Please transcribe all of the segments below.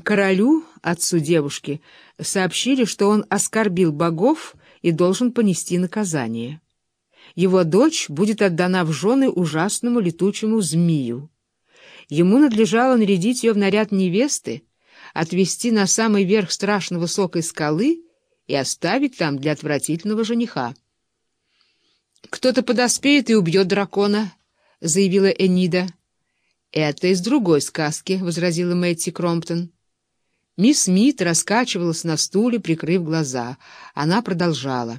Королю, отцу девушки, сообщили, что он оскорбил богов и должен понести наказание. Его дочь будет отдана в жены ужасному летучему змею. Ему надлежало нарядить ее в наряд невесты, отвести на самый верх страшно высокой скалы и оставить там для отвратительного жениха. «Кто-то подоспеет и убьет дракона», — заявила Энида. «Это из другой сказки», — возразила Мэтти Кромптон. Мисс Смит раскачивалась на стуле, прикрыв глаза. Она продолжала.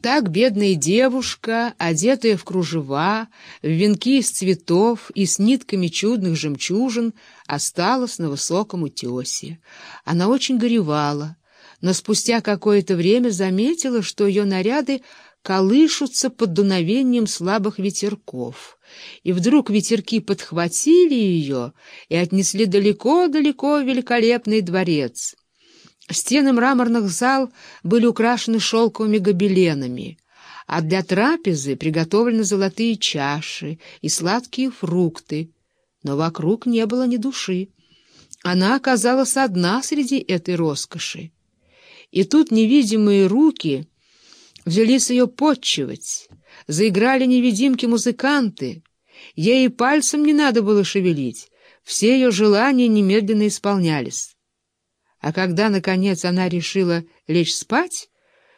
Так бедная девушка, одетая в кружева, в венки из цветов и с нитками чудных жемчужин, осталась на высоком утесе. Она очень горевала, но спустя какое-то время заметила, что ее наряды колышутся под дуновением слабых ветерков. И вдруг ветерки подхватили ее и отнесли далеко-далеко великолепный дворец. Стены мраморных зал были украшены шелковыми гобеленами, а для трапезы приготовлены золотые чаши и сладкие фрукты, но вокруг не было ни души. Она оказалась одна среди этой роскоши. И тут невидимые руки взялись ее подчивать, заиграли невидимки-музыканты. Ей и пальцем не надо было шевелить, все ее желания немедленно исполнялись. А когда, наконец, она решила лечь спать,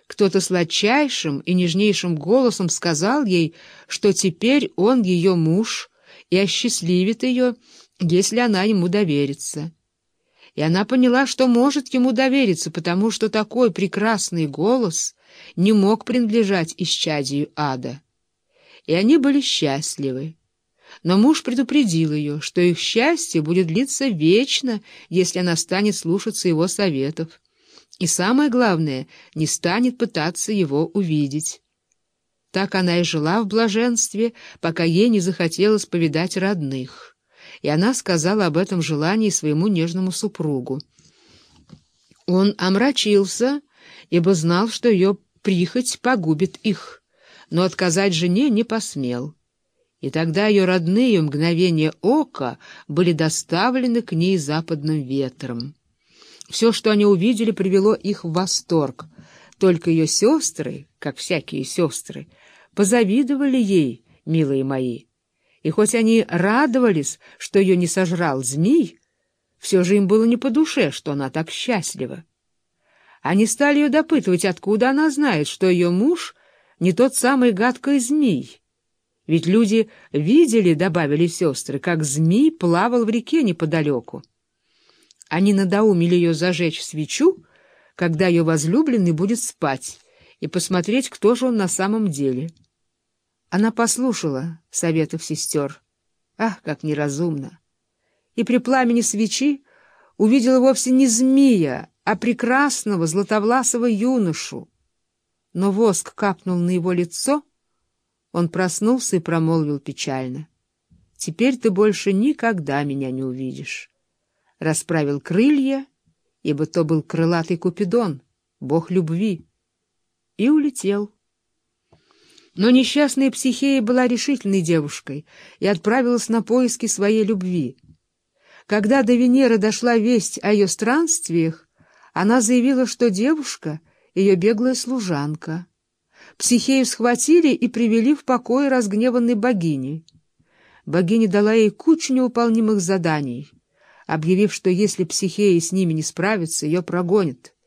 кто-то сладчайшим и нежнейшим голосом сказал ей, что теперь он ее муж и осчастливит ее, если она ему доверится. И она поняла, что может ему довериться, потому что такой прекрасный голос не мог принадлежать исчадию ада. И они были счастливы. Но муж предупредил ее, что их счастье будет длиться вечно, если она станет слушаться его советов. И самое главное, не станет пытаться его увидеть. Так она и жила в блаженстве, пока ей не захотелось повидать родных. И она сказала об этом желании своему нежному супругу. Он омрачился, ибо знал, что ее прихоть погубит их, но отказать жене не посмел. И тогда ее родные мгновения ока были доставлены к ней западным ветром. Все, что они увидели, привело их в восторг. Только ее сестры, как всякие сестры, позавидовали ей, милые мои. И хоть они радовались, что ее не сожрал змей, все же им было не по душе, что она так счастлива. Они стали ее допытывать, откуда она знает, что ее муж не тот самый гадкий змей. Ведь люди видели, добавили сестры, как змей плавал в реке неподалеку. Они надоумили ее зажечь свечу, когда ее возлюбленный будет спать, и посмотреть, кто же он на самом деле. Она послушала советов сестер. Ах, как неразумно! И при пламени свечи увидела вовсе не змея, а прекрасного златовласого юношу. Но воск капнул на его лицо, он проснулся и промолвил печально. «Теперь ты больше никогда меня не увидишь». Расправил крылья, ибо то был крылатый Купидон, бог любви, и улетел. Но несчастная Психея была решительной девушкой и отправилась на поиски своей любви. Когда до Венеры дошла весть о ее странствиях, она заявила, что девушка — ее беглая служанка. Психею схватили и привели в покой разгневанной богини. Богиня дала ей кучу неуполнимых заданий, объявив, что если Психея с ними не справится, ее прогонит.